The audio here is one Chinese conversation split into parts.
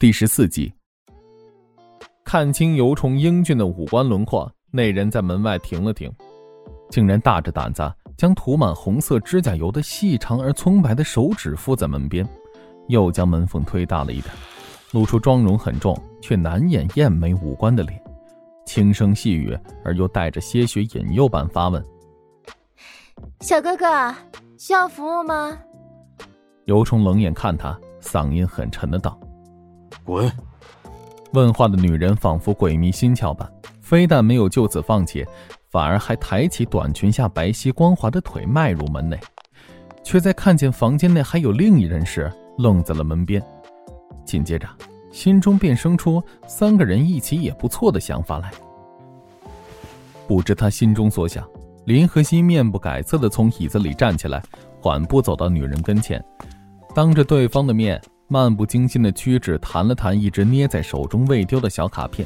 第十四集，看清尤虫英俊的五官轮廓，那人在门外停了停，竟然大着胆子将涂满红色指甲油的细长而葱白的手指附在门边，又将门缝推大了一点，露出妆容很重却难掩艳美五官的脸，轻声细语而又带着些许引诱般发问：“小哥哥，需要服务吗？”尤虫冷眼看他，嗓音很沉的道。滚！问话的女人仿佛鬼迷心窍般，非但没有就此放弃，反而还抬起短裙下白皙光滑的腿迈入门内，却在看见房间内还有另一人时，愣在了门边。紧接着，心中便生出三个人一起也不错的想法来。不知他心中所想，林和熙面不改色的从椅子里站起来，缓步走到女人跟前，当着对方的面。漫不经心的屈指弹了弹一直捏在手中未丢的小卡片，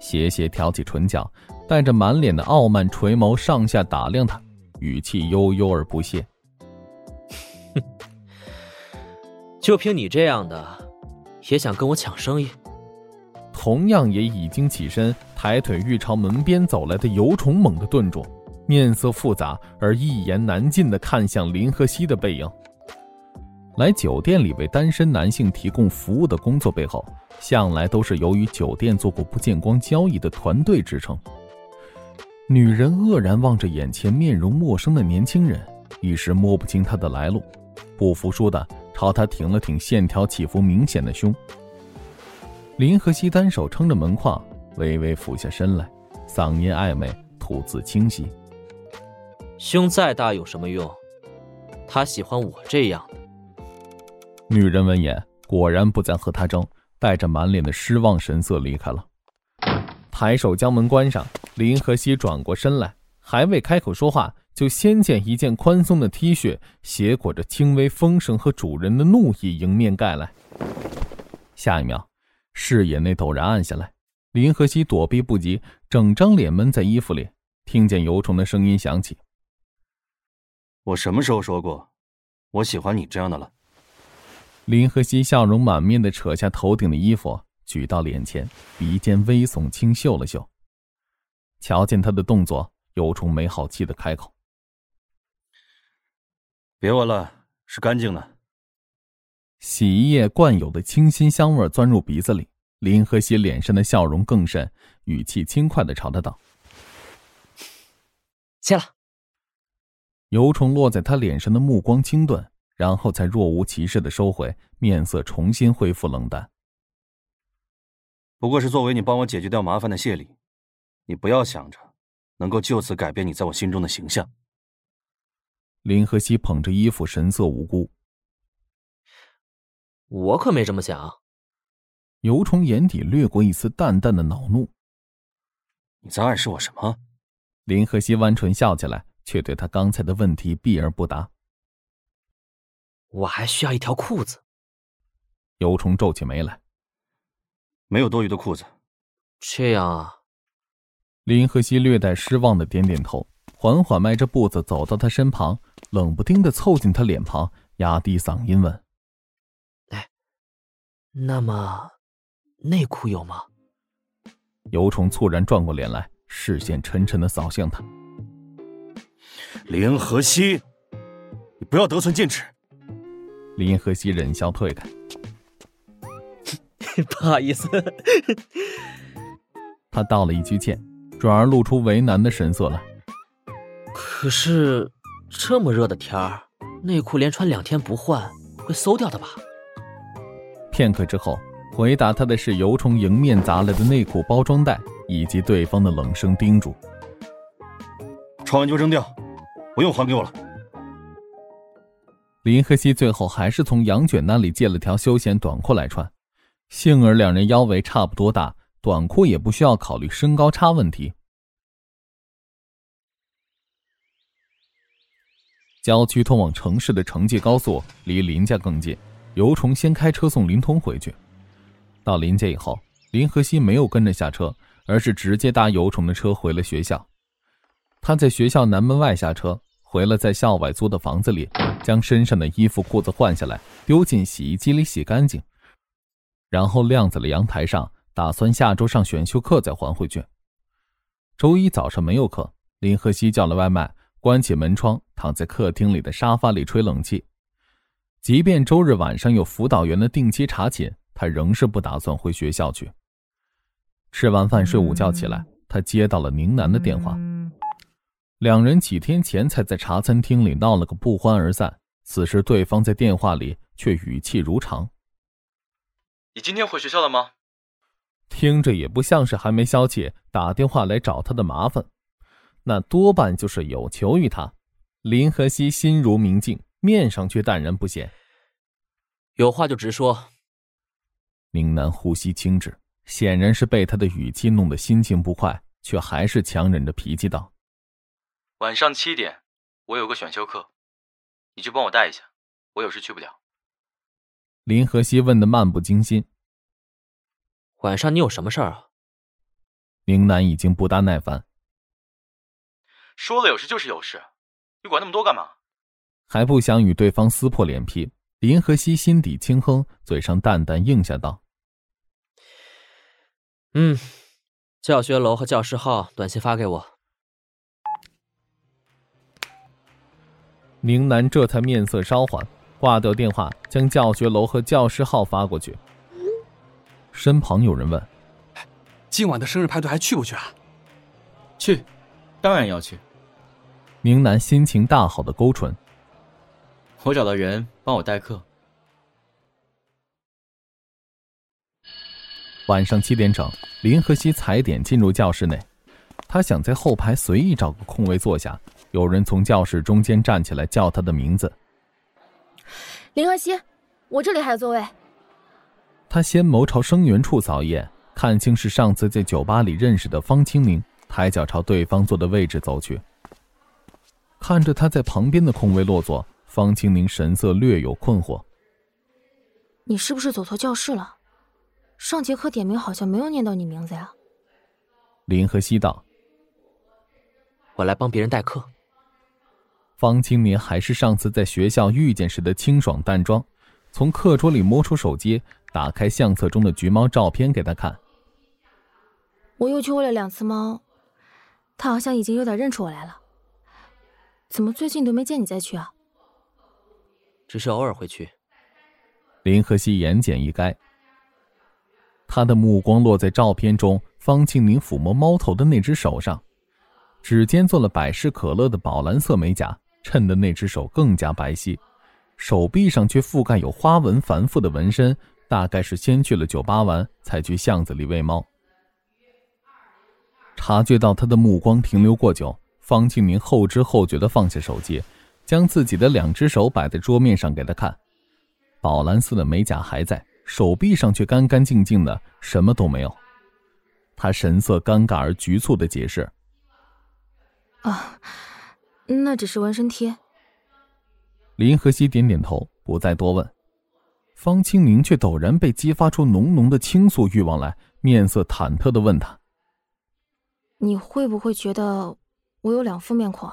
斜斜挑起唇角，带着满脸的傲慢垂眸上下打量他，语气悠悠而不屑：“哼，就凭你这样的，也想跟我抢生意？”同样也已经起身抬腿欲朝门边走来的尤虫猛地顿住，面色复杂而一言难尽的看向林和熙的背影。来酒店里为单身男性提供服务的工作背后，向来都是由于酒店做过不见光交易的团队支撑。女人愕然望着眼前面容陌生的年轻人，一时摸不清他的来路，不服输的朝他挺了挺线条起伏明显的胸。林和熙单手撑着门框，微微俯下身来，嗓音暧昧，吐字清晰：“胸再大有什么用？他喜欢我这样。”女人闻言，果然不再和他争，带着满脸的失望神色离开了。抬手将门关上，林和熙转过身来，还未开口说话，就先见一件宽松的 T 恤，斜裹着轻微风声和主人的怒意迎面盖来。下一秒，视野内陡然暗下来，林和熙躲避不及，整张脸闷在衣服里。听见尤虫的声音响起：“我什么时候说过，我喜欢你这样的了？”林和熙笑容满面的扯下头顶的衣服，举到脸前，鼻尖微耸，轻嗅了嗅。瞧见他的动作，尤虫没好气的开口：“别闻了，是干净的。”洗衣液惯有的清新香味钻入鼻子里，林和熙脸上的笑容更甚，语气轻快的朝他道：“谢了。”尤虫落在他脸上的目光清钝。然后才若无其事的收回，面色重新恢复冷淡。不过是作为你帮我解决掉麻烦的谢礼，你不要想着能够就此改变你在我心中的形象。林和熙捧着衣服，神色无辜。我可没这么想。尤虫眼底掠过一丝淡淡的恼怒。你在暗示我什么？林和熙弯唇笑起来，却对他刚才的问题避而不答。我还需要一条裤子。尤虫皱起眉来，没有多余的裤子。这样啊。林和熙略带失望的点点头，缓缓迈着步子走到他身旁，冷不丁的凑近他脸庞，压低嗓音问：“哎，那么内裤有吗？”尤虫猝然转过脸来，视线沉沉的扫向他。林和熙，你不要得寸进尺。林和熙忍笑退开，不好意思。他道了一句歉，转而露出为难的神色来。可是这么热的天儿，内裤连穿两天不换会馊掉的吧？片刻之后，回答他的是油虫迎面砸来的内裤包装袋，以及对方的冷声叮嘱：“穿完就扔掉，不用还给我了。”林和熙最后还是从杨卷那里借了条休闲短裤来穿，幸而两人腰围差不多大，短裤也不需要考虑身高差问题。郊区通往城市的城际高速离林家更近，尤虫先开车送林通回去。到林家以后，林和熙没有跟着下车，而是直接搭尤虫的车回了学校。他在学校南门外下车。回了在校外租的房子里，将身上的衣服裤子换下来，丢进洗衣机里洗干净，然后晾在了阳台上，打算下周上选修课再还回去。周一早上没有课，林和熙叫了外卖，关起门窗，躺在客厅里的沙发里吹冷气。即便周日晚上有辅导员的定期查寝，他仍是不打算回学校去。吃完饭睡午觉起来，他接到了宁南的电话。两人几天前才在茶餐厅里闹了个不欢而散，此时对方在电话里却语气如常：“你今天回学校了吗？”听着也不像是还没消气打电话来找他的麻烦，那多半就是有求于他。林和熙心如明镜，面上却淡然不显。有话就直说。明南呼吸轻滞，显然是被他的语气弄得心情不快，却还是强忍着脾气道：“晚上七点，我有个选修课，你去帮我带一下，我有事去不了。”林和熙问的漫不经心。晚上你有什么事儿啊？宁南已经不大耐烦。说了有事就是有事，你管那么多干嘛？还不想与对方撕破脸皮。林和熙心底轻哼，嘴上淡淡应下道：“嗯，教学楼和教室号，短信发给我。”宁南这才面色稍缓，挂掉电话，将教学楼和教室号发过去。身旁有人问：“今晚的生日派对还去不去啊？”“去，当然要去。”宁南心情大好的勾唇。我找到人帮我代课。晚上七点整，林和熙踩点进入教室内，他想在后排随意找个空位坐下。有人从教室中间站起来叫他的名字：“林和熙，我这里还有座位。”他先眸朝生源处扫一眼，看清是上次在酒吧里认识的方清明，抬脚朝对方坐的位置走去。看着他在旁边的空位落座，方清明神色略有困惑：“你是不是走错教室了？上节课点名好像没有念到你名字呀？”林和熙道：“我来帮别人代课。”方清明还是上次在学校遇见时的清爽淡妆，从课桌里摸出手机。打开相册中的橘猫照片给他看。我又去喂了两次猫，它好像已经有点认出我来了。怎么最近都没见你再去啊？只是偶尔会去。林和熙言简意赅。他的目光落在照片中方庆明抚摸猫头的那只手上，指尖做了百事可乐的宝蓝色美甲，衬得那只手更加白皙。手臂上却覆盖有花纹繁复的纹身。大概是先去了酒吧玩，才去巷子里喂猫。察觉到他的目光停留过久，方庆明后知后觉的放下手机，将自己的两只手摆在桌面上给他看。宝蓝色的美甲还在，手臂上却干干净净的，什么都没有。他神色尴尬而局促的解释：“啊，那只是纹身贴。”林和熙点点头，不再多问。方清明却陡然被激发出浓浓的倾诉欲望来，面色忐忑的问他：“你会不会觉得我有两副面孔？”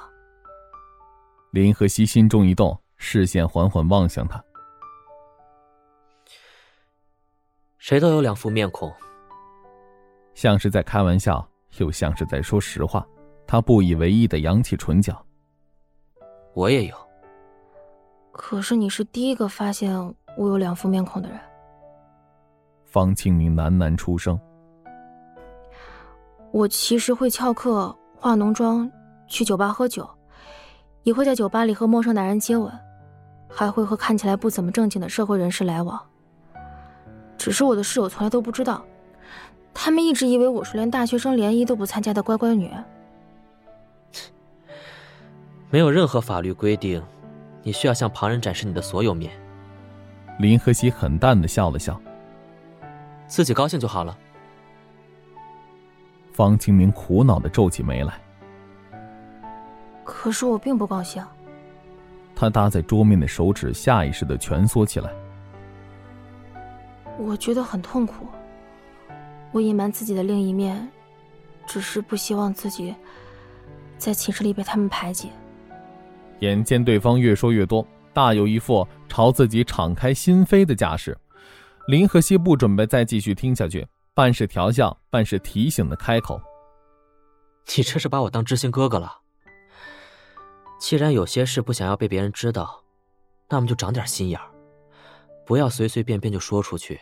林和熙心中一动，视线缓缓望向他：“谁都有两副面孔。”像是在开玩笑，又像是在说实话。他不以为意的扬起唇角：“我也有。”可是你是第一个发现。我有两副面孔的人。方清明喃喃出声：“我其实会翘课、化浓妆、去酒吧喝酒，也会在酒吧里和陌生男人接吻，还会和看起来不怎么正经的社会人士来往。只是我的室友从来都不知道，他们一直以为我是连大学生联谊都不参加的乖乖女。没有任何法律规定，你需要向旁人展示你的所有面。”林和熙很淡的笑了笑，自己高兴就好了。方清明苦恼的皱起眉来。可是我并不高兴。他搭在桌面的手指下意识的蜷缩起来。我觉得很痛苦。我隐瞒自己的另一面，只是不希望自己在寝室里被他们排挤。眼见对方越说越多。大有一副朝自己敞开心扉的架势，林和熙不准备再继续听下去，半是调笑，半是提醒的开口：“你这是把我当知心哥哥了。既然有些事不想要被别人知道，那么就长点心眼，不要随随便便就说出去。”